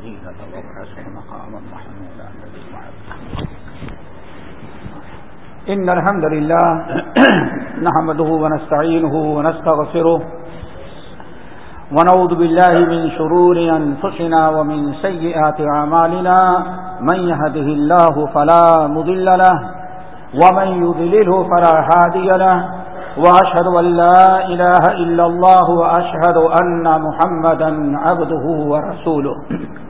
الفضيلة وابعثه مقاما محمودا الذي وعده إن الحمد لله نحمده ونستعينه ونستغفره ونعوذ بالله من شرور أنفسنا ومن سيئات أعمالنا من يهده الله فلا مضل له ومن يضلله فلا هادي له وأشهد أن لا إله إلا الله وأشهد أن محمدا عبده ورسوله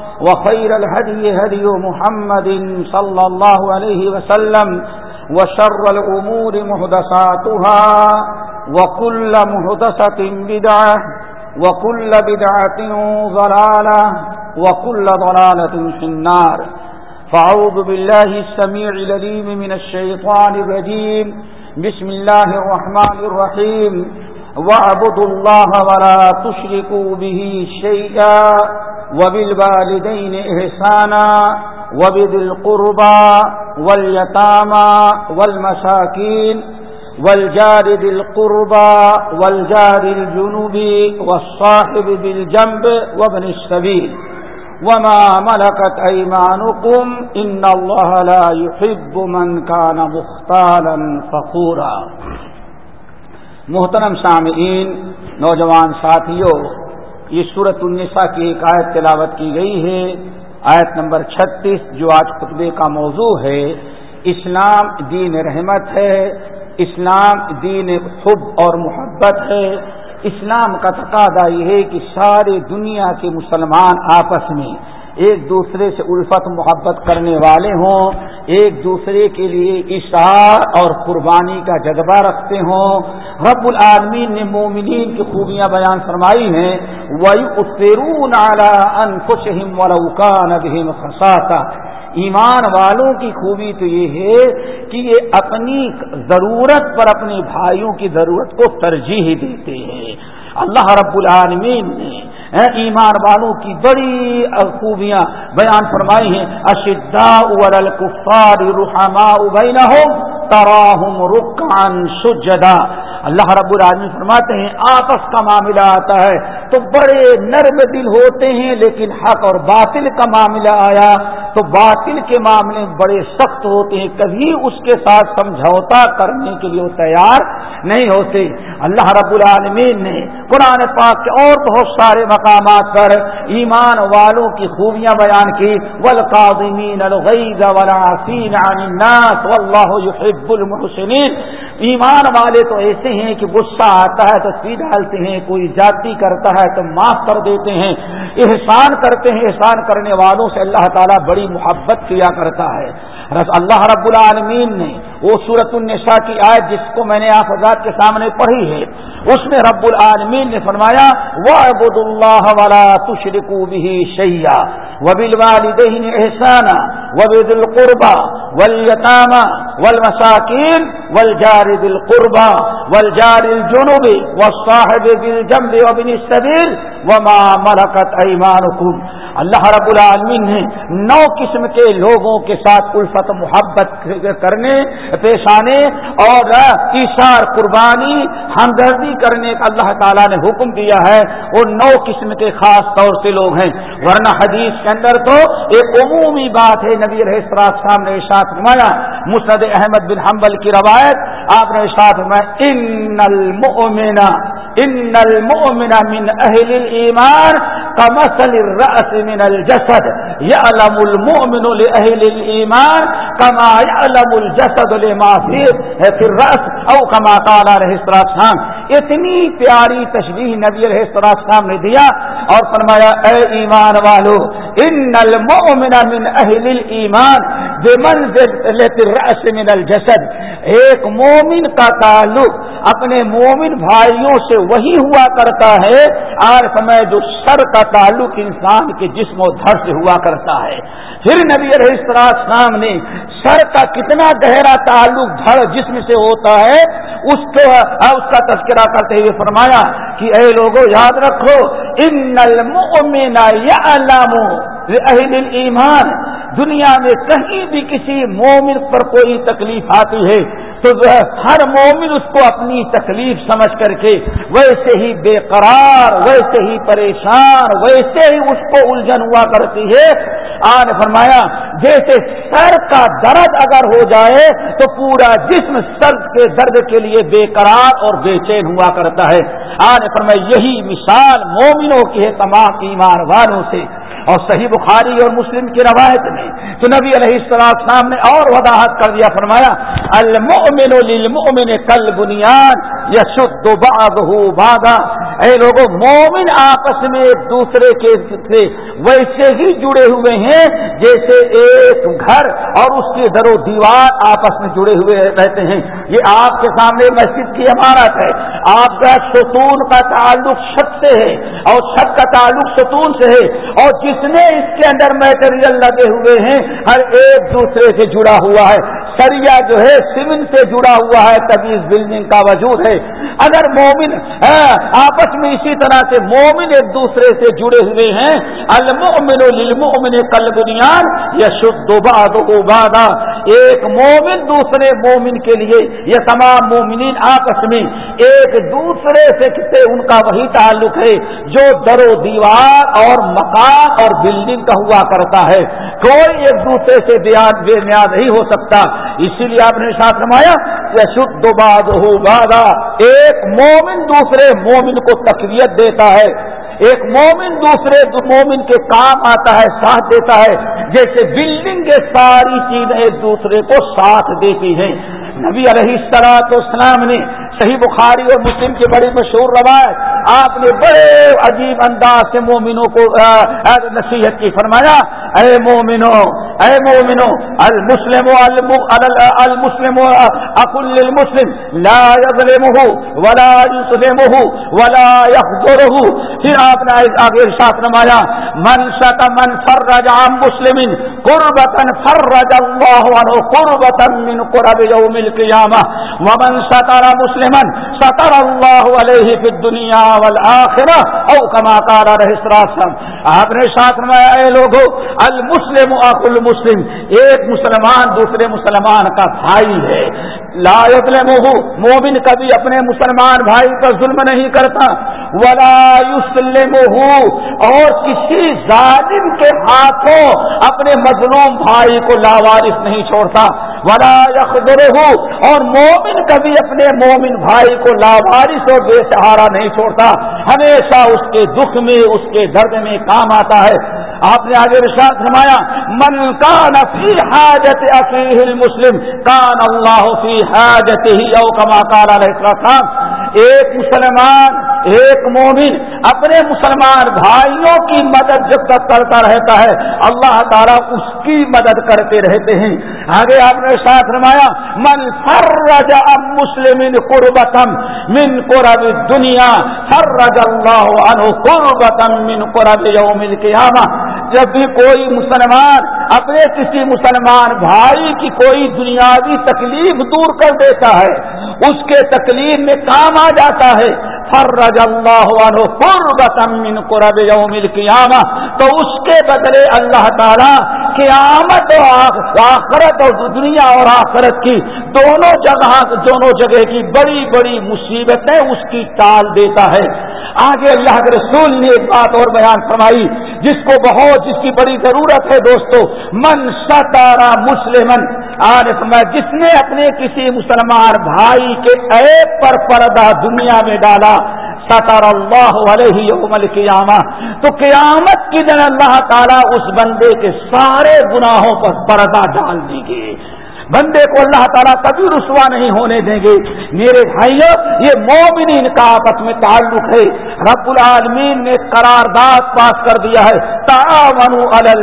وخير الهدي هدي محمد صلى الله عليه وسلم وشر الأمور مهدساتها وكل مهدسة بدعة وكل بدعة ضلالة وكل ضلالة في النار فأعوذ بالله السميع لليم من الشيطان الرجيم بسم الله الرحمن الرحيم واعبدوا الله ولا تشركوا به شيئا وبالوالدين إحسانا وبذي القربى واليتامى والمساكين والجار ذي القربى والجار الجنوب والصاحب بالجنب وابن السبيل وما ملكت أيمانكم إن الله لا يحب من كان مختالا فخورا محترم سامعین، نوجوان ساتھیوں یہ صورت النساء کی ایک آیت تلاوت کی گئی ہے۔ آیت نمبر چھتیس، جو آج خطبے کا موضوع ہے، اسلام دین رحمت ہے، اسلام دین حب اور محبت ہے۔ اسلام کا تقاضا یہ ہے کہ سارے دنیا کے مسلمان آپس میں ایک دوسرے سے الفت محبت کرنے والے ہوں، ایک دوسرے کے لیے اشار اور قربانی کا جذبہ رکھتے ہوں۔ رب العالمین نے مومنین کی خوبیاں بیان فرمائی ہیں۔ وہی اترون ان خوش خساتا ایمان والوں کی خوبی تو یہ ہے کہ یہ اپنی ضرورت پر اپنے بھائیوں کی ضرورت کو ترجیح دیتے ہیں۔ اللہ رب العالمین نے ایمان والوں کی بڑی خوبیاں بیان فرمائی ہیں اشدا الکفار رحما ابین ہو تراہم رکان سجدا۔ اللہ رب العالمین فرماتے ہیں، آپس کا معاملہ آتا ہے۔ تو بڑے نرم دل ہوتے ہیں، لیکن حق اور باطل کا معاملہ آیا۔ تو باطل کے معاملے بڑے سخت ہوتے ہیں۔ کبھی اس کے ساتھ سمجھوتا کرنے کے لیے وہ تیار نہیں ہوتے۔ اللہ رب العالمین نے قرآن پاک کے اور بہت سارے مقامات پر ایمان والوں کی خوبیاں بیان کی۔ ولقاظمین الغیظ والعافین عن الناس واللہ يحب المحسنین ایمان والے تو ایسے ہیں کہ غصہ آتا ہے تو سی ڈالتے ہیں، کوئی جاتی کرتا ہے تو معاف کر دیتے ہیں۔ احسان کرتے ہیں، احسان کرنے والوں سے اللہ تعالیٰ بڑی محبت کیا کرتا ہے۔ اللہ رب العالمین نے وہ صورت النساء کی آیت جس کو میں نے آپ حضرات کے سامنے پڑھی ہے، اس میں رب العالمین نے فرمایا وعبد اللہ ولا تشرکو به شیئا وبالوالدین احسانا وبذل القربى والیتامى والمساکین والجار ذی القربى والجار الجنوب والصاحب بالجنب وابن السبيل وما ملکت ايمانكم اللہ رب العالمین نے نو قسم کے لوگوں کے ساتھ الفت محبت کرنے، پیش آنے اور ایشار قربانی، ہمدردی کرنے کا اللہ تعالیٰ نے حکم دیا ہے۔ وہ نو قسم کے خاص طور سے لوگ ہیں۔ ورنہ حدیث کے اندر تو ایک عمومی بات ہے، نبی رحصراط صاحب نے ارشاد فرمایا مسد احمد بن حنبل کی روایت، آپ نے ارشاد فرمایا، ان المؤمن ان المؤمن من اہل الایمان کمسل الرأس من الجسد يعلم المؤمن لأهل الإيمان کما علم الجسد پھر رس او کما کالا رہے اتنی پیاری تشریح نبی علیہ السلام نے دیا اور فرمایا، اے ایمان والو، ان المؤمن من اہل ایمان بمنزل الرأس من الجسد، ایک مومن کا تعلق اپنے مومن بھائیوں سے وہی ہوا کرتا ہے آر سمے جو سر کا تعلق انسان کے جسم و دھر سے ہوا کرتا ہے۔ پھر نبی علیہ السلام نے سر کا کتنا گہرا تعلق دھڑ جسم سے ہوتا ہے، اس کو اس کا تذکرہ کرتے ہوئے فرمایا کہ اے لوگوں یاد رکھو، ان المؤمن یعلم اہل ایمان دنیا میں کہیں بھی کسی مومن پر کوئی تکلیف آتی ہے، تو ہر مومن اس کو اپنی تکلیف سمجھ کر کے ویسے ہی بے قرار، ویسے ہی پریشان، ویسے ہی اس کو الجھن ہوا کرتی ہے۔ آج فرمایا، جیسے سر کا درد اگر ہو جائے، تو پورا جسم سر کے درد کے لیے بے قرار اور بے چین ہوا کرتا ہے۔ آج فرمایا، یہی مثال مومنوں کی ہے تمام ایمان والوں سے۔ اور صحیح بخاری اور مسلم کی روایت میں تو نبی علیہ السلام نے اور وضاحت کر دیا، فرمایا، المؤمن للمؤمن کل بنیاد یا شد باغا اے لوگوں مومن آپس میں ایک دوسرے کے سے ویسے ہی جڑے ہوئے ہیں، جیسے ایک گھر اور اس کی در و دیوار آپس میں جڑے ہوئے رہتے ہیں۔ یہ آپ کے سامنے مسجد کی عمارت ہے۔ آپ کا ستون کا تعلق چھت سے ہے اور چھت کا تعلق ستون سے ہے اور جس نے اس کے اندر میٹریل لگے ہوئے ہیں، ہر ایک دوسرے سے جڑا ہوا ہے۔ سریا جو ہے سیمنٹ سے جڑا ہوا ہے تبھی اس بلڈنگ کا وجود ہے۔ اگر مومن ہاں، آپس میں اسی طرح سے مومن ایک دوسرے سے جڑے ہوئے ہیں، المؤمن للمؤمن کل بنیاد یا شدھ ایک مومن دوسرے مومن کے لیے یہ تمام مومنین آپس میں ایک دوسرے سے کسی ان کا وہی تعلق ہے جو در و دیوار اور مکان اور بلڈنگ کا ہوا کرتا ہے۔ کوئی ایک دوسرے سے بے نیاد نہیں ہو سکتا۔ اسی لیے آپ نے ساتھ رمایا یا شدھ باد ہو بادا ایک مومن دوسرے مومن کو تقویت دیتا ہے۔ ایک مومن دوسرے مومن کے کام آتا ہے، ساتھ دیتا ہے، جیسے بلڈنگ کے ساری چیزیں ایک دوسرے کو ساتھ دیتی ہیں۔ نبی علیہ السلاط اسلام نے صحیح بخاری اور مسلم کی بڑی مشہور روایت، آپ نے بڑے عجیب انداز سے مومنوں کو نصیحت کی، فرمایا، اے مومنو اے مومنو، المسلم المسلم اقل المسلم لا يظلمه ولا يسلمه ولا يخذره پھر آپ نے آگے ارشاد نمایا من شک من فرج عن مسلم قربتا فرج الله عنه قربتا من قرب يوم القيامه ومن ستر مسلم مسلما سطر اللہ علیہ فی الدنیا والآخرہ او کما قال رہ اسراسم آپ نے ساتھ میں اے لوگوں المسلم اخ المسلم، ایک مسلمان دوسرے مسلمان کا بھائی ہے۔ لا يظلمه مومن کبھی اپنے مسلمان بھائی پر ظلم نہیں کرتا۔ ولا يسلمه اور کسی ظالم کے ہاتھوں اپنے مظلوم بھائی کو لاوارث نہیں چھوڑتا۔ ولا يخذره اور مومن کبھی اپنے مومن بھائی کو لاوارث اور بے سہارا نہیں چھوڑتا۔ ہمیشہ اس کے دکھ میں، اس کے درد میں کام آتا ہے۔ آپ نے آگے رشاد فرمایا، من کان فی حاجت اخیہ المسلم، کان اللہ فی حاجت ہی او کما کار علیہ السلام ایک مسلمان، ایک مومن اپنے مسلمان بھائیوں کی مدد جب تک کرتا رہتا ہے، اللہ تعالیٰ اس کی مدد کرتے رہتے ہیں۔ آگے آپ نے ساتھ رمایا من فرج اب مسلم قربتم من قرب دنیا فرج اللہ عنہ قربتم من قرب یوم القیامہ۔ جب بھی کوئی مسلمان اپنے کسی مسلمان بھائی کی کوئی دنیاوی تکلیف دور کر دیتا ہے، اس کے تکلیف میں کام آ جاتا ہے۔ فرج اللہ عنہ من قرب یوم القیامہ۔ تو اس کے بدلے اللہ تعالی قیامت اور آخرت اور دنیا اور آخرت کی دونوں جگہ دونوں جگہ کی بڑی بڑی مصیبتیں اس کی ٹال دیتا ہے۔ آگے اللہ کے رسول نے ایک بات اور بیان فرمائی، جس کو بہت، جس کی بڑی ضرورت ہے دوستو، من ستارا مسلمن آج میں جس نے اپنے کسی مسلمان بھائی کے ایپ پر پردہ دنیا میں ڈالا سطر اللہ علیہ یوم القیامہ۔ تو قیامت کی دن اللہ تعالیٰ اس بندے کے سارے گناہوں پر پردہ ڈال دیں گے۔ بندے کو اللہ تعالیٰ کبھی رسوا نہیں ہونے دیں گے۔ میرے بھائیوں یہ مومنین کا آپس میں تعلق ہے۔ رب العالمین نے قرارداد پاس کر دیا ہے۔ تعاونوا علی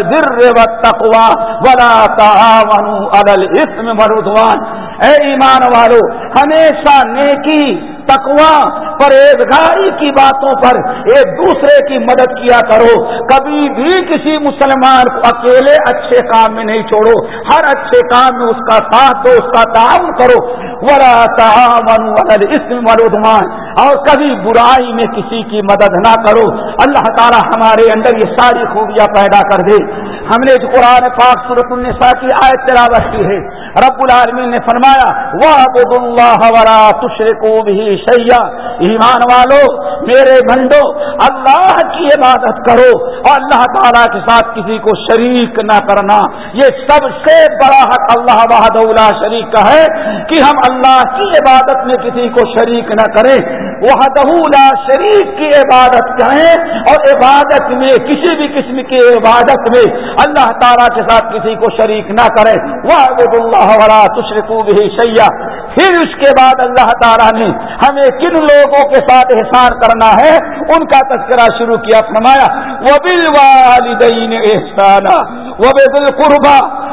و تقوا ولا تعاون علی الاثم والعدوان۔ اے ایمان والو، ہمیشہ نیکی تکوا پرہیزگاری کی باتوں پر ایک دوسرے کی مدد کیا کرو۔ کبھی بھی کسی مسلمان کو اکیلے اچھے کام میں نہیں چھوڑو۔ ہر اچھے کام میں اس کا ساتھ دو، اس کا تعاون کرو۔ ورا تعاون اسم ودمان اور کبھی برائی میں کسی کی مدد نہ کرو۔ اللہ تعالی ہمارے اندر یہ ساری خوبیاں پیدا کر دے۔ ہم نے قرآن پاک صورت النساء کی آیت تلاوت کی ہے۔ رب العالمین نے فرمایا وعبد اللہ ورا تشرکو بھی شیا ایمان والو، میرے بندو اللہ کی عبادت کرو اور اللہ تعالیٰ کے ساتھ کسی کو شریک نہ کرنا۔ یہ سب سے بڑا حق اللہ وحد اللہ شریک کا ہے کہ ہم اللہ کی عبادت میں کسی کو شریک نہ کریں۔ وحدہ لا شریک کی عبادت کریں اور عبادت میں، کسی بھی قسم کی عبادت میں اللہ تعالیٰ کے ساتھ کسی کو شریک نہ کرے. وہ اللہ والا تشرکو بھی سیاح پھر اس کے بعد اللہ تعالیٰ نے ہمیں کن لوگوں کے ساتھ احسان کرنا ہے؟ ان کا تذکرہ شروع کیا، فرمایا وہ بل والدین احسانہ وہ بے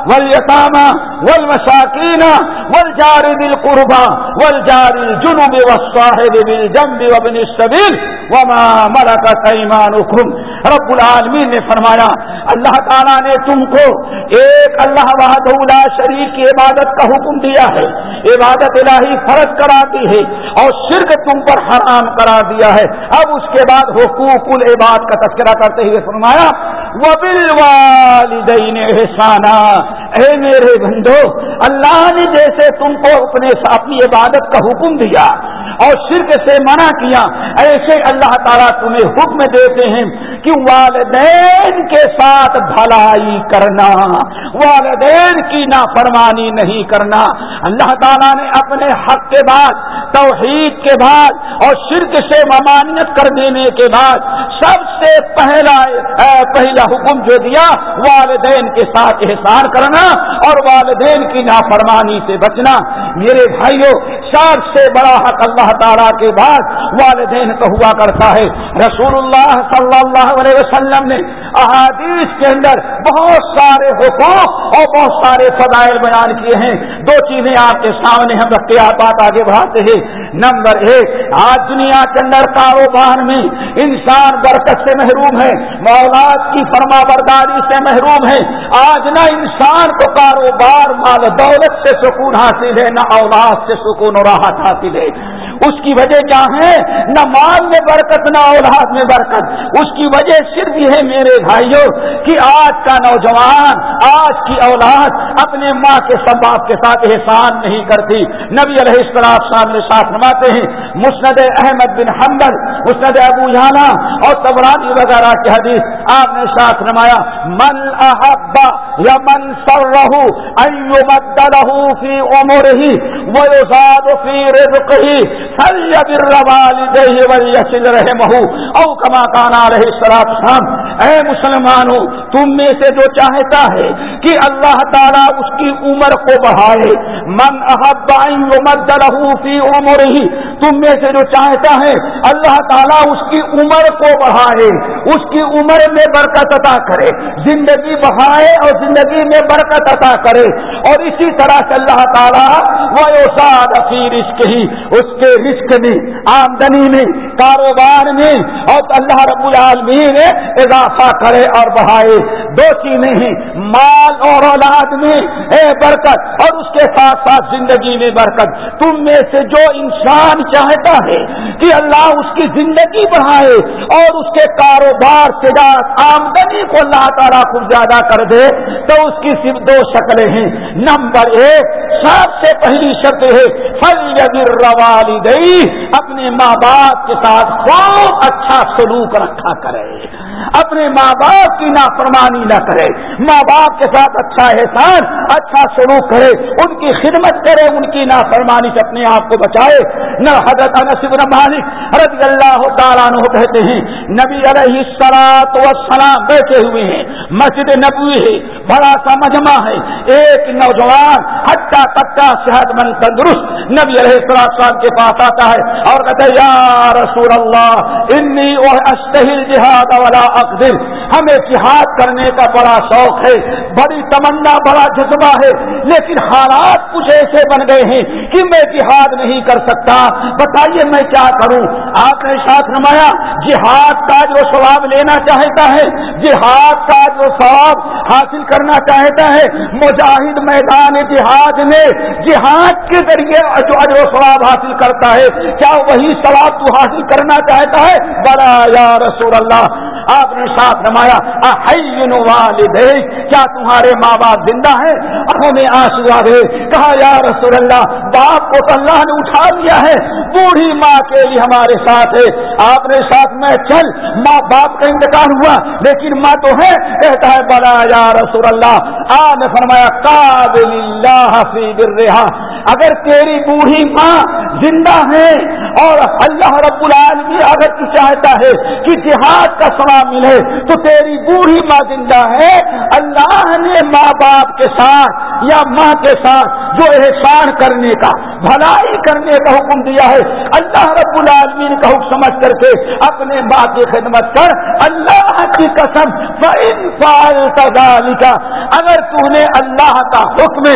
دل قربا ول یتامہ ول مشاکین ول جار دل قربا ول السبیل وما ملکت ایمانکم۔ رب العالمین نے فرمایا، اللہ تعالیٰ نے تم کو ایک اللہ وحد شریف کی عبادت کا حکم دیا ہے۔ عبادت الہی فرض کرا دی ہے اور شرک تم پر حرام کرا دیا ہے۔ اب اس کے بعد حقوق العباد کا تذکرہ کرتے ہوئے فرمایا وہ والدین احسانہ اے میرے بندو، اللہ نے جیسے تم کو اپنے اپنی عبادت کا حکم دیا اور شرک سے منع کیا۔ ایسے اللہ تعالیٰ تمہیں حکم دیتے ہیں کہ والدین کے ساتھ بھلائی کرنا، والدین کی نافرمانی نہیں کرنا۔ اللہ تعالیٰ نے اپنے حق کے بعد، توحید کے بعد اور شرک سے ممانت کر دینے کے بعد سب سے پہلا پہلا حکم جو دیا، والدین کے ساتھ احسان کرنا اور والدین کی نافرمانی سے بچنا۔ میرے بھائیوں سب سے بڑا حق اللہ تعالیٰ کے بعد والدین کا ہوا کرتا ہے۔ رسول اللہ صلی اللہ علیہ وسلم نے احادیث کے اندر بہت سارے حقوق اور بہت سارے فضائل بیان کیے ہیں۔ دو چیزیں آپ کے سامنے ہم رکھتے آپ بات آگے بڑھاتے ہیں۔ نمبر ایک، آج دنیا کے اندر کاروبار میں انسان برکت سے محروم ہے، مولاد کی فرما برداری سے محروم ہے۔ آج نہ انسان کو کاروبار، مال، دولت سے سکون حاصل ہے، نہ اولاد سے سکون اور راحت حاصل ہے۔ اس کی وجہ کیا ہے؟ نہ مال میں برکت، نہ اولاد میں برکت۔ اس کی وجہ صرف یہ ہے میرے بھائیوں کہ آج کا نوجوان، آج کی اولاد اپنے ماں کے سب باپ کے ساتھ احسان نہیں کرتی۔ نبی علیہ السلام سامنے ساتھ نماتے ہیں، مسند احمد بن حمد مسند ابو جانا اور تبرانی وغیرہ کی حدیث آپ نے ساتھ نمایا، من احبا یا من سر رہو ایو فی عمر ہی وہ فی رزق ہی او کما کانا رہے شراب شام اے مسلمانوں تم میں سے جو چاہتا ہے کہ اللہ تعالیٰ اس کی عمر کو بڑھائے۔ من فی عمر ہی تم میں سے جو چاہتا ہے اللہ تعالیٰ اس کی عمر کو بڑھائے۔ اس کی عمر میں برکت عطا کرے۔ زندگی بڑھائے اور زندگی میں برکت عطا کرے۔ اور اسی طرح سے اللہ تعالیٰ وہ فی رشک ہی اس کے رزق نہیں آمدنی نہیں کاروبار میں اور اللہ رب العالمین اضافہ کرے اور بڑھائے۔ دو چیزیں ہیں، مال اور اولاد میں، اے برکت، اور اس کے ساتھ ساتھ زندگی میں برکت۔ تم میں سے جو انسان چاہتا ہے کہ اللہ اس کی زندگی بڑھائے اور اس کے کاروبار، تجارت، آمدنی کو اللہ تعالیٰ کو زیادہ کر دے، تو اس کی صرف دو شکلیں ہیں۔ نمبر ایک، سب سے پہلی شکل ہے فل روالی گئی اپنے ماں باپ کے ساتھ خوب اچھا سلوک رکھا کرے۔ اپنے ماں باپ کی نافرمانی نہ کرے۔ ماں باپ کے ساتھ اچھا احسان اچھا سلوک کرے۔ ان کی خدمت کرے، ان کی نافرمانی سے اپنے آپ کو بچائے۔ نہ حضرت نصب مالک رضی اللہ تعالیٰ عنہ کہتے ہیں، نبی علیہ السلاط و سلام بیٹھے ہوئے ہیں۔ مسجد نبوی ہے، بڑا سا مجمع ہے۔ ایک نوجوان ہٹا کٹا صحت مند تندرست نبی علیہ السلام کے پاس آتا ہے اور کہتے یا رسول رسول اللہ انی اور اشتہل جہاد والا اقدر ہمیں جہاد کرنے کا بڑا شوق ہے، بڑی تمنا، بڑا جذبہ ہے، لیکن حالات کچھ ایسے بن گئے ہیں کہ میں جہاد نہیں کر سکتا۔ بتائیے میں کیا کروں؟ آپ نے ساتھ نمایا، جہاد کا جو ثواب لینا چاہتا ہے، جہاد کا جو ثواب حاصل کرنا چاہتا ہے۔ مجاہد میدان جہاد میں جہاد کے ذریعے جو اجر و ثواب حاصل کرتا ہے۔ کیا وہی ثواب تو حاصل کرنا چاہتا ہے؟ بڑا یا رسول اللہ، آپ نے ساتھ نمایا کیا تمہارے ماں باپ زندہ ہیں؟ ہمیں آنسو آ گئے کہا، یا رسول اللہ، باپ کو تو اللہ نے اٹھا لیا ہے، بوڑھی ماں کے لیے ہمارے ساتھ ہے آپ نے ساتھ میں چل، ماں باپ کا انتقال ہوا، لیکن ماں تو ہے، کہتا ہے بڑا یا رسول اللہ. آپ نے فرمایا، قابل اللہ رہا اگر تیری بوڑھی ماں زندہ ہے اور اللہ رب العالمین اگر تو چاہتا ہے کہ جہاد کا ثواب ملے، تو تیری بوڑھی ماں زندہ ہے۔ اللہ نے ماں باپ کے ساتھ یا ماں کے ساتھ جو احسان کرنے کا بھلائی کرنے کا حکم دیا ہے۔ اللہ رب العالمین کا حکم سمجھ کر کے اپنے ماں کی خدمت کر۔ اللہ کی قسم کا اگر تو نے اللہ کا حکم،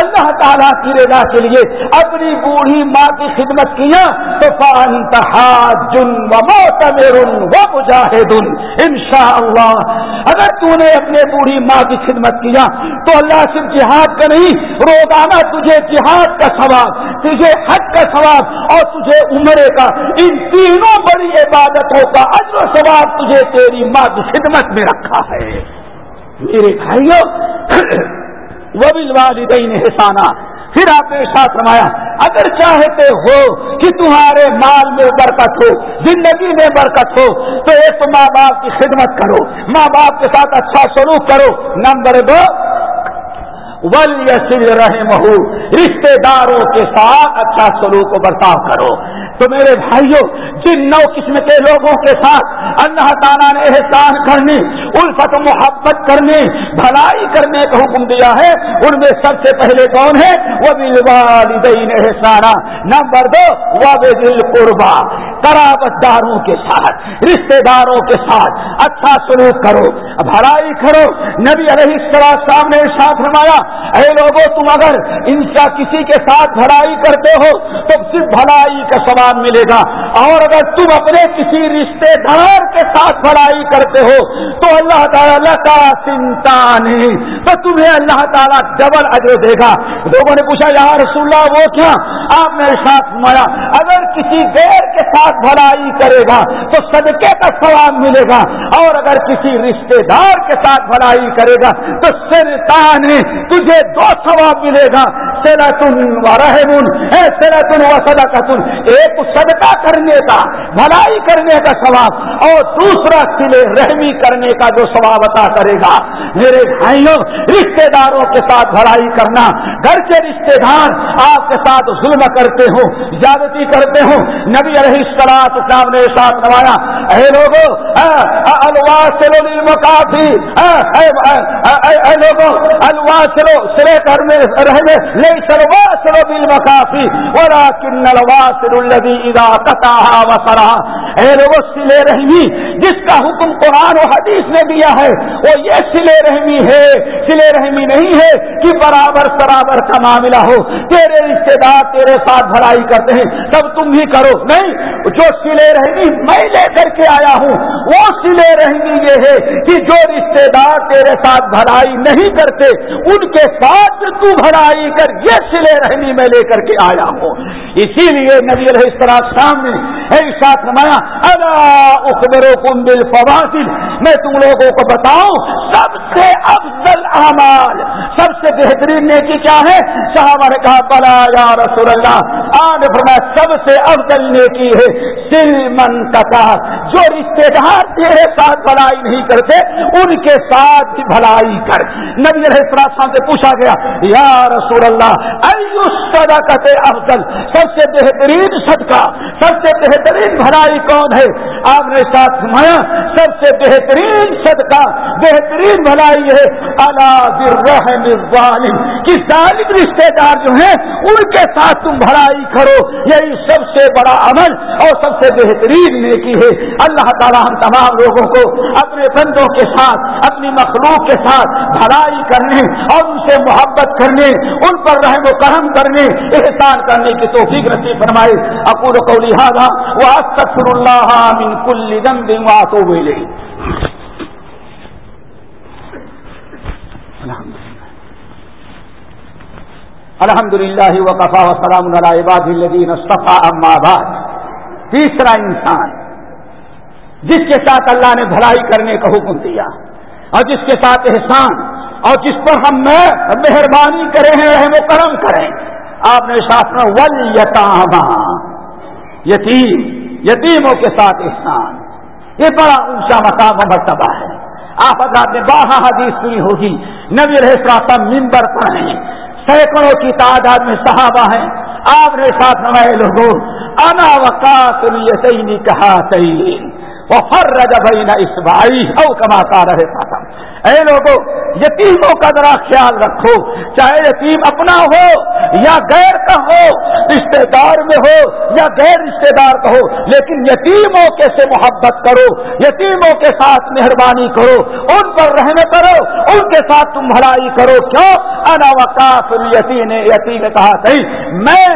اللہ تعالیٰ کی رضا کے لیے اپنی بوڑھی ماں کی خدمت کیا، تو فانتہا جن و موتمر و مجاہد ان شاء اللہ اگر تو نے اپنے بوڑھی ماں کی خدمت کیا، تو اللہ صرف جہاد کا نہیں، روزانہ تجھے جہاد کا ثواب تجھے حج کا ثواب اور تجھے عمرے کا، ان تینوں بڑی عبادتوں کا اجر و ثواب تجھے تیری ماں کی خدمت میں رکھا ہے۔ میرے بھائیوں وہ بھی والدین احسانہ پھر آپ نے ساتھ رمایا اگر چاہتے ہو کہ تمہارے مال میں برکت ہو، زندگی میں برکت ہو، تو ایک تو ماں باپ کی خدمت کرو، ماں باپ کے ساتھ اچھا سلوک کرو۔ نمبر دو ولی رہے مہو رشتے داروں کے ساتھ اچھا سلوک و برتاؤ کرو۔ تو میرے بھائیوں جن نو قسم کے لوگوں کے ساتھ اللہ تعالیٰ نے احسان کرنے، الفت محبت کرنے، بھلائی کرنے کا حکم دیا ہے، ان میں سب سے پہلے کون ہے؟ وہ والدین احسانہ نمبر دو وہ دل قربا قرابت داروں کے ساتھ رشتے داروں کے ساتھ۔ اچھا سلوک کرو بھلائی کرو۔ نبی علیہ السلام نے ساتھ رمایا اے لوگوں تم اگر ان کا کسی کے ساتھ بھلائی کرتے ہو، تو صرف بھلائی کا ثواب ملے گا۔ اور اگر تم اپنے کسی رشتے دار کے ساتھ بھلائی کرتے ہو، تو اللہ تعالیٰ کا چنتا نہیں تو تمہیں اللہ تعالیٰ ڈبل اجر دے گا۔ لوگوں نے پوچھا، یا رسول اللہ، وہ کیا؟ آپ میرے ساتھ مایا اگر کسی دیر کے ساتھ بھلائی کرے گا، تو صدقے کا ثواب ملے گا۔ اور اگر کسی رشتے دار کے ساتھ بھلائی کرے گا، تو سرطان تجھے دو ثواب ملے گا۔ سیرتن و رحم سیرتن و صدقتن، ایک صدقہ کرنے کا، بھلائی کرنے کا ثواب، اور دوسرا سلے رحمی کرنے کا جو ثواب عطا کرے گا۔ میرے بھائیوں رشتے داروں کے ساتھ بھلائی کرنا، گھر کے رشتے دار آپ کے ساتھ ظلم کرتے ہو زیادتی کرتے ہو نبی رہی سلاد اسلام نے ساتھ نوایا اے لوگو الوا سلو مکافی اے لوگو الوا سلو سرے کرنے رہنے ليس سروا سلو ولكن مکافی الذي کن قطعها سل الدی ادا کتا اے لوگو سلے رحمی جس کا حکم قرآن و حدیث نے دیا ہے، وہ یہ سلے رحمی ہے، سلے رحمی نہیں ہے کہ برابر برابر کا معاملہ ہو۔ تیرے رشتے دار تیرے ساتھ بھلائی کرتے ہیں، تب تم بھی کرو۔ نہیں، جو سلے رحمی میں لے کر کے آیا ہوں، وہ سلے رحمی یہ ہے کہ جو رشتے دار تیرے ساتھ بھلائی نہیں کرتے، ان کے ساتھ تو بھلائی کر یہ سلے رحمی میں لے کر کے آیا ہوں۔ اسی لیے نبی علیہ السلام سامنے ساتھ نمایا اللہ اخبروں کم بل فواصل میں تم لوگوں کو بتاؤں، سب سے افضل اعمال، سب سے بہترین نیکی کیا ہے؟ صحابہ نے کہا، بلا یا رسول اللہ آج فرمایا، سب سے افضل نیکی ہے دل من کا جو رشتے دار تیرے ساتھ بھلائی نہیں کرتے، ان کے ساتھ بھی بھلائی کر۔ نبی السلام سے پوچھا گیا، یا رسول اللہ صدقت افضل؟ سب سے بہترین صدقہ، سب سے بہترین بھلائی کون ہے؟ آپ نے ساتھ سمایا سب سے بہترین صدقہ، بہترین بھلائی ہے۔ اللہ ظالم کہ ظالم رشتے دار جو ہیں، ان کے ساتھ تم بھلائی کرو۔ یہی سب سے بڑا عمل اور سب سے بہترین نیکی ہے۔ اللہ تعالیٰ ہم تمام لوگوں کو اپنے بندوں کے ساتھ، اپنی مخلوق کے ساتھ بھلائی کرنے اور ان سے محبت کرنے، ان پر رحم و کرم کرنے، احسان کرنے کی توفیق نصیب فرمائے۔ اکور کو لہٰذا وہ اللہ من کل ذنب واتوب الیہ الحمد للہ وقفا وسلام عباد الدین صفا اماباد تیسرا انسان، جس کے ساتھ اللہ نے بھلائی کرنے کا حکم دیا، اور جس کے ساتھ احسان، اور جس پر ہم مہربانی کریں ہیں، رحم و کرم کریں آپ نے ساتھ میں ول یتام یتیم یتیموں کے ساتھ احسان۔ یہ بڑا اونچا مقام و مرتبہ ہے۔ آپ حضرات نے باہر حدیث سنی ہوگی۔ نبی رہے ممبر پر ہیں۔ سینکڑوں کی تعداد میں صحابہ ہیں۔ آپ نے ساتھ نمائے لوگوں، انا وقات کہا وہ ہر رج بھائی نہ اس بھائی او کماتا رہے تھا۔ اے لوگوں یتیموں کا ذرا خیال رکھو، چاہے یتیم اپنا ہو یا غیر کا ہو رشتے دار میں ہو یا غیر رشتے دار کا ہو، لیکن یتیموں کے سے محبت کرو، یتیموں کے ساتھ مہربانی کرو، ان پر رہنے کرو، ان کے ساتھ تم بھلائی کرو۔ کیوں؟ انا وقاف یتیم یتیم کہا صحیح، میں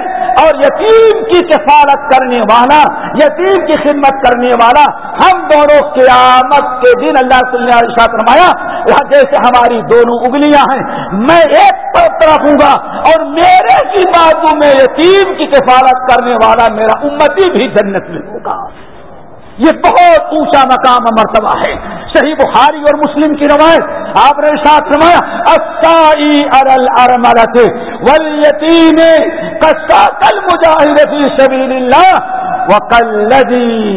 اور یتیم کی کفالت کرنے والا، یتیم کی خدمت کرنے والا، ہم دونوں قیامت کے دن اللہ صلی اللہ علیہ فرمایا جیسے ہماری دونوں اگلیاں ہیں۔ میں ایک طرف ہوں گا اور میرے کی بازو میں یتیم کی کفالت کرنے والا میرا امتی بھی جنت میں ہوگا۔ یہ بہت اونچا مقام مرتبہ ہے۔ صحیح بخاری اور مسلم کی روایت آپ نے ساتھ فرمایا ارل ارمرت کل مجاہد فی سبیل اللہ وکل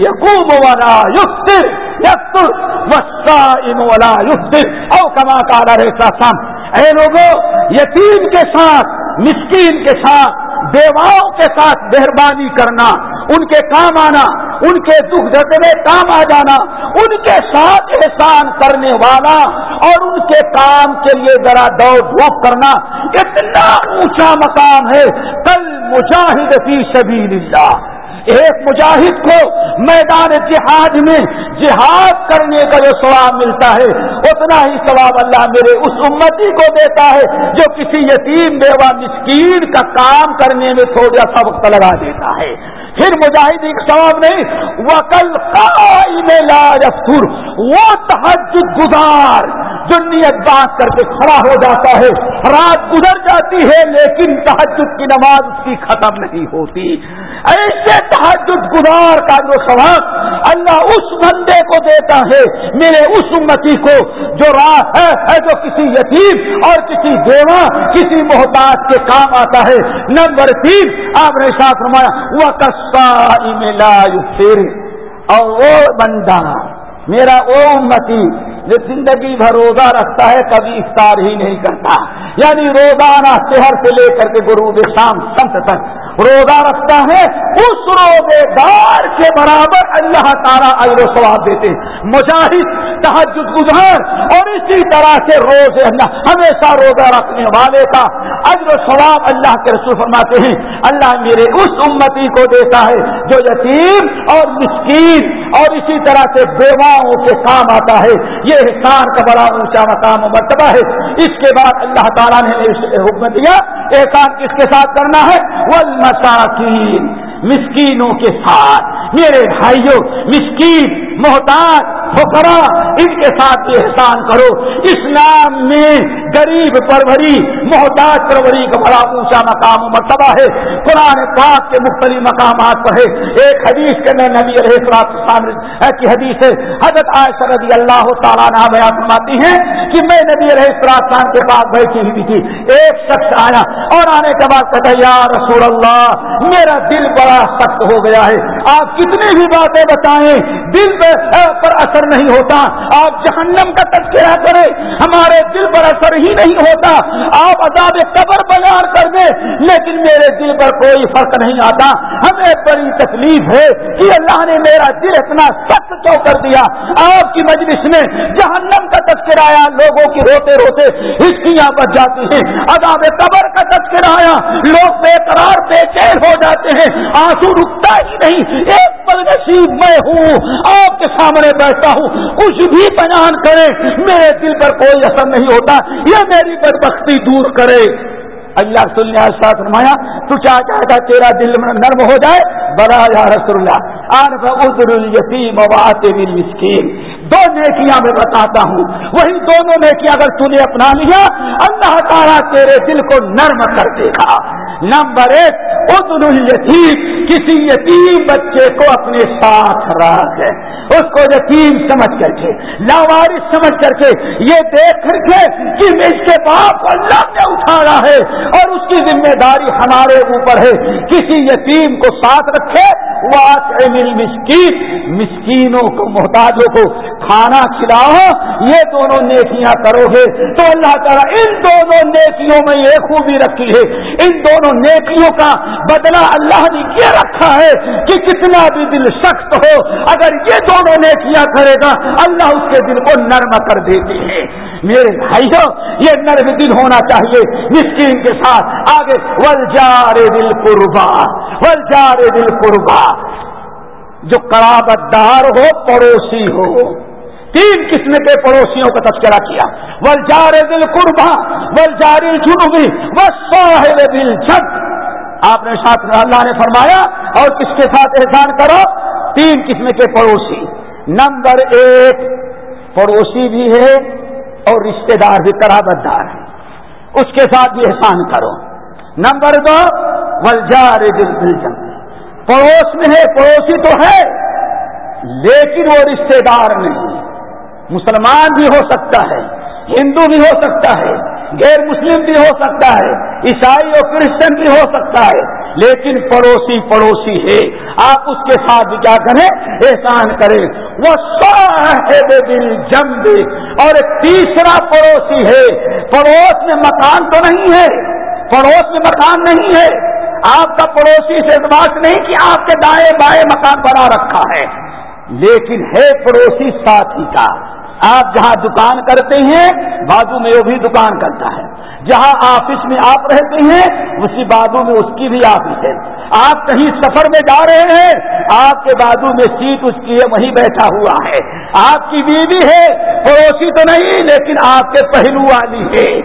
یقوم ولا یفتر یفتر وسائم ولا یفتر او کما کالا رہتا سام اے لوگوں یتیم کے ساتھ، مسکین کے ساتھ، بیواؤں کے ساتھ مہربانی کرنا، ان کے کام آنا، ان کے دکھ درد میں کام آ جانا، ان کے ساتھ احسان کرنے والا اور ان کے کام کے لیے ذرا دوڑ دھوپ کرنا، اتنا اونچا مقام ہے کل مجاہد فی سبیل اللہ۔ ایک مجاہد کو میدان جہاد میں جہاد کرنے کا جو ثواب ملتا ہے، اتنا ہی ثواب اللہ میرے اس امتی کو دیتا ہے جو کسی یتیم، بیوہ، مسکین کا کام کرنے میں تھوڑا سا وقت لگا دیتا ہے۔ پھر مجاہد ایک ثواب نہیں وہ کل لا یفتر وہ تحجد گزار جو نیت بات کر کے کھڑا ہو جاتا ہے۔ رات گزر جاتی ہے، لیکن تحجد کی نماز اس کی ختم نہیں ہوتی۔ ایسے تحجد گزار کا جو سواب اللہ اس بندے کو دیتا ہے، میرے اس امتی کو جو راہ ہے جو کسی یتیم اور کسی دیوا کسی محتاج کے کام آتا ہے۔ نمبر تین، آپ نے ساتھ رمایا وہ کسا لا اور وہ بندہ میرا وہ امتی جو زندگی بھر روزہ رکھتا ہے، کبھی افطار ہی نہیں کرتا۔ یعنی روزانہ شہر سے لے کر کے گرو شام سنت تک روزہ رکھتا ہے۔ اس روزے دار کے برابر اللہ تعالیٰ اجر و ثواب دیتے مجاہد، تحجد گزار اور اسی طرح سے روز اللہ ہمیشہ روزہ رکھنے والے کا اجر و ثواب اللہ کے رسول فرماتے ہیں۔ اللہ میرے اس امتی کو دیتا ہے جو یتیم اور مسکین اور اسی طرح سے بیواؤں کے کام آتا ہے۔ یہ احسان کا بڑا اونچا مقام و مرتبہ ہے۔ اس کے بعد اللہ تعالیٰ نے حکم دیا۔ احسان کس کے ساتھ کرنا ہے؟ وہ مساکین مسکینوں کے ساتھ۔ میرے بھائیوں، مسکین محتاج ٹھوکرا ان کے ساتھ احسان کرو۔ اسلام میں غریب پروری، محتاج پروری کا بڑا اونچا مقام و مرتبہ ہے۔ قرآن پاک کے مختلف مقامات پر ہے۔ ایک حدیث کے میں نبی علیہ کی حدیث ہے۔ حضرت عائشہ رضی اللہ تعالیٰ نہ بیان فرماتی ہیں کہ میں نبی علیہ السلام کے پاس بیٹھی ہوئی تھی۔ ایک شخص آیا اور آنے کے بعد کہتا یا رسول اللہ، میرا دل بڑا سخت ہو گیا ہے۔ آپ کتنی بھی باتیں بتائیں، دل پر اثر نہیں ہوتا۔ آپ جہنم کا تذکرہ کریں، ہمارے دل پر اثر ہی نہیں ہوتا۔ آپ عذاب قبر بیان کر دیں، لیکن میرے دل پر کوئی فرق نہیں آتا۔ ہمیں بڑی تکلیف ہے کہ اللہ نے میرا دل اتنا سخت کیوں کر دیا۔ آپ کی مجلس میں جہنم کا تذکرہ آیا، لوگوں کی روتے روتے ہچکیاں بچ جاتی ہیں۔ عذاب قبر کا تذکرہ آیا، لوگ بے قرار، بے چین ہو جاتے ہیں۔ آنسو رکتا ہی نہیں، ایک پل نصیب میں ہوں۔ آپ کے سامنے بیٹھتا ہوں، کچھ بھی بیان کرے، میرے دل پر کوئی اثر نہیں ہوتا، یہ میری بدبختی دور کرے۔ اللہ رسول نے ساتھ فرمایا، تو کیا چاہتا تیرا دل نرم ہو جائے؟ بڑا یا رسول اللہ آن عذر الیتیم وعاتب المسکین۔ دو نیکیاں میں بتاتا ہوں۔ وہی دونوں نیکیاں اگر تو نے اپنا لیا، اللہ تعالیٰ تیرے دل کو نرم کر دے گا۔ نمبر ایک ادر الیتیم کسی یتیم بچے کو اپنے ساتھ رکھ۔ اس کو یتیم سمجھ کر کے لاوارث سمجھ کر کے یہ دیکھ کر کے کہ اس کے باپ اللہ نے اٹھایا ہے اور اس کی ذمہ داری ہمارے اوپر ہے۔ کسی یتیم کو ساتھ رکھے مسکین مسکینوں کو، محتاجوں کو کھانا کھلاؤ، یہ دونوں نیکیاں کرو گے۔ تو اللہ تعالیٰ ان دونوں نیکیوں میں یہ خوبی رکھی ہے۔ ان دونوں نیکیوں کا بدلہ اللہ نے یہ رکھا ہے کہ کتنا بھی دل سخت ہو، اگر یہ دونوں نیکیاں کرے گا، اللہ اس کے دل کو نرم کر دیتے ہیں۔ میرے بھائیوں، یہ نرم دل ہونا چاہیے مسکین کے ساتھ۔ آگے ولجار دل قربا ولجار دل قربا جو قرابت دار ہو، پڑوسی ہو۔ تین قسم کے پڑوسیوں کا تذکرہ کیا۔ ول جار دل قربا ولجاری جنوبی و دل جھٹ آپ نے ساتھ اللہ نے فرمایا، اور کس کے ساتھ احسان کرو؟ تین قسم کے پڑوسی۔ نمبر ایک، پڑوسی بھی ہے اور رشتے دار بھی قرابت دار ہے اس کے ساتھ بھی احسان کرو۔ نمبر دو ولجار پڑوس میں ہے، پڑوسی تو ہے، لیکن وہ رشتے دار نہیں۔ مسلمان بھی ہو سکتا ہے، ہندو بھی ہو سکتا ہے، غیر مسلم بھی ہو سکتا ہے، عیسائی اور کرسچن بھی ہو سکتا ہے۔ لیکن پڑوسی پڑوسی ہے۔ آپ اس کے ساتھ کیا کریں احسان کریں۔ وہ صاحب دل جم اور تیسرا پڑوسی ہے۔ پڑوس میں مکان تو نہیں ہے۔ پڑوس میں مکان نہیں ہے۔ آپ کا پڑوسی سے اعتبار نہیں کہ آپ کے دائیں بائیں مکان بنا رکھا ہے۔ لیکن ہے پڑوسی ساتھی کا۔ آپ جہاں دکان کرتے ہیں، بازو میں وہ بھی دکان کرتا ہے۔ جہاں آفس میں آپ رہتے ہیں، اسی بازو میں اس کی بھی آفس ہے۔ آپ کہیں سفر میں جا رہے ہیں، آپ کے بازو میں سیٹ اس کی ہے، وہیں بیٹھا ہوا ہے۔ آپ کی بیوی ہے، پڑوسی تو نہیں، لیکن آپ کے پہلو والی ہے۔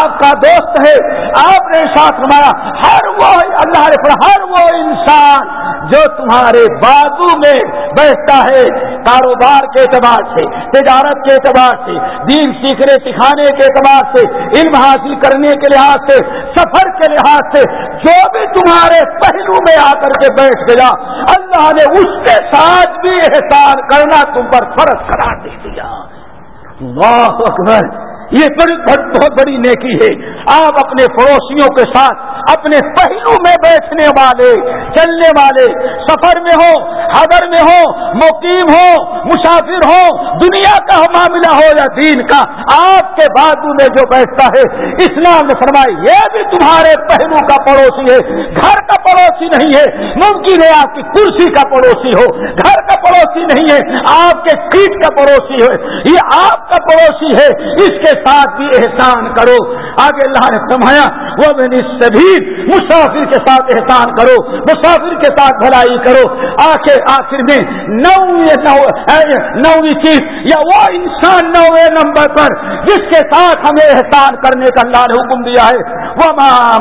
آپ کا دوست ہے، آپ نے ساتھ رمایا ہر وہ اللہ ہر وہ انسان جو تمہارے بازو میں بیٹھتا ہے کاروبار کے اعتبار سے، تجارت کے اعتبار سے، دین سیکھنے، سکھانے کے اعتبار سے، علم حاصل کرنے کے لحاظ سے، سفر کے لحاظ سے، جو بھی تمہارے پہلو میں آ کر کے بیٹھ گیا، اللہ نے اس کے ساتھ بھی احسان کرنا تم پر فرض کرا دے دیا۔ اللہ اکبر، یہ بڑی بہت بڑی نیکی ہے۔ آپ اپنے پڑوسیوں کے ساتھ اپنے پہلو میں بیٹھنے والے، چلنے والے، سفر میں ہو حضر میں ہو مقیم ہو مسافر ہو دنیا کا معاملہ ہو یا دین کا، آپ کے بازو میں جو بیٹھتا ہے، اسلام نے فرمایا، یہ بھی تمہارے پہلو کا پڑوسی ہے، گھر کا پڑوسی نہیں ہے، ممکن ہے آپ کی کرسی کا پڑوسی ہو، گھر کا پڑوسی نہیں ہے، آپ کے سیٹ کا پڑوسی ہے یہ آپ کا پڑوسی ہے، اس کے ساتھ بھی احسان کرو۔ آگے اللہ نے فرمایا وہ میں نے سبھی مسافر کے ساتھ احسان کرو، مسافر کے ساتھ بھلائی کرو۔ آخر آخر میں نویں چیز یا وہ انسان نوے نمبر پر جس کے ساتھ ہمیں احسان کرنے کا اللہ نے حکم دیا ہے۔ وہ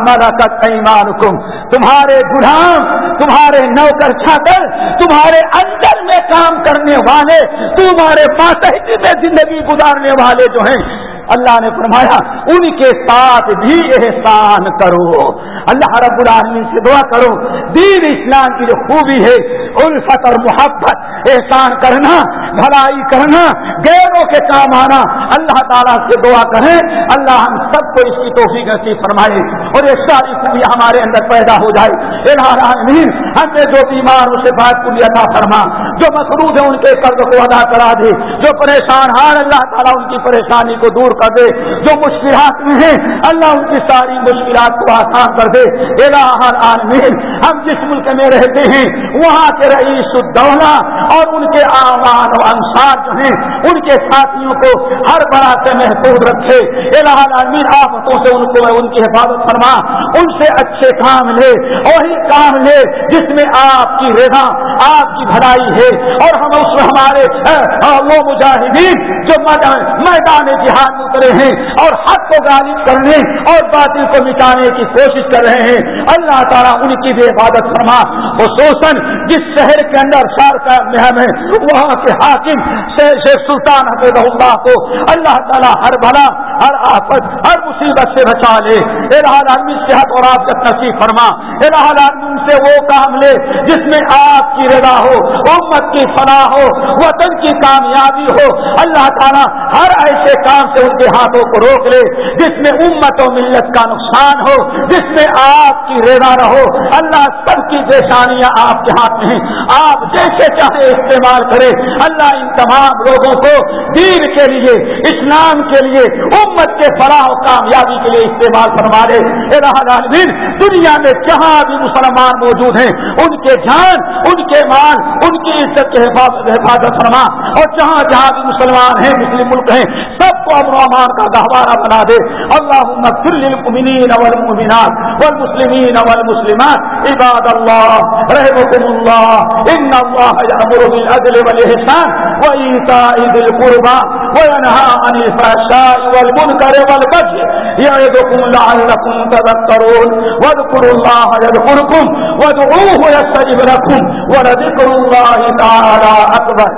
ملکت ایمان حکم تمہارے غلام تمہارے نوکر چھاکر تمہارے اندر میں کام کرنے والے، تمہارے ماتحتی میں زندگی گزارنے والے جو ہیں اللہ نے فرمایا ان کے ساتھ بھی احسان کرو۔ اللہ رب العالمین سے دعا کرو۔ دین اسلام کی جو خوبی ہے، الفت اور محبت، احسان کرنا، بھلائی کرنا، غیروں کے کام آنا، اللہ تعالیٰ سے دعا کریں۔ اللہ ہم سب کو اس کی توفیق نصیب فرمائے اور یہ ساری خوبی ہمارے اندر پیدا ہو جائے۔ العالمین، ہم نے جو بیمار اسے بات کو عطا فرما، جو مقروض ہے ان کے قرض کو ادا کرا دے، جو پریشان ہار اللہ تعالیٰ ان کی پریشانی کو دور کر دے، جو مشکلات میں ہیں، اللہ ان کی ساری مشکلات کو آسان کر دے عالمین ہم جس ملک میں رہتے ہیں، وہاں کے رئیس الدولہ اور ان کے آوان و انصار جو ہیں، ان کے ساتھیوں کو ہر بڑا سے محفوظ رکھے۔ العالمین، آفتوں سے ان کو ان کی حفاظت فرما، ان سے اچھے کام لے، وہی کام لے جس میں آپ کی رضا، آپ کی بھلائی ہے۔ اور ہم اس میں ہمارے وہ مجاہدین جو میدان جہاد اترے ہیں اور حق کو غالب کرنے اور باطل کو مٹانے کی کوشش کر رہے ہیں۔ اللہ تعالیٰ ان کی بھی عبادت فرما، خصوصاً جس شہر کے اندر شار کا محم ہے، وہاں کے حاکم شیخ سلطان حفیظ اللہ کو اللہ تعالیٰ ہر بھلا، ہر آفت، ہر مصیبت سے بچا لے۔ عالمی صحت اور آپ نصیب فرما۔ عالمی سے وہ کام لے جس میں آپ کی رضا ہو، امت کی فلاح ہو، وطن کی کامیابی ہو۔ اللہ تعالیٰ ہر ایسے کام سے ان کے ہاتھوں کو روک لے، جس میں امت و ملت کا نقصان ہو، جس میں آپ کی رضا رہو۔ اللہ سب کی پیشانیاں آپ کے ہاتھ میں ہیں۔ آپ جیسے چاہے استعمال کرے اللہ ان تمام لوگوں کو دین کے لیے، اسلام کے لیے، امت کے فلاح و کامیابی کے لیے استعمال فرما دے۔ دنیا میں جہاں بھی مسلمان موجود ہیں، ان کے جان، ان کے مال، ان کی عزت کے حفاظت فرما۔ اور جہاں جہاں بھی مسلمان ہیں، مسلم ملک ہیں سب کو امن و امان کا گہوارہ بنا دے۔ اللہ للمؤمنین والمؤمنات والمسلمین والمسلمات۔ عباد اللہ رحمكم الله ان الله يأمر بالعدل والإحسان وإيتاء ذي القربى وينهى عن الفحشاء والمنكر والبغي يعظكم لعلكم تذكرون واذكروا الله يذكركم وادعوه يستجب لكم ولذكر الله تعالى أكبر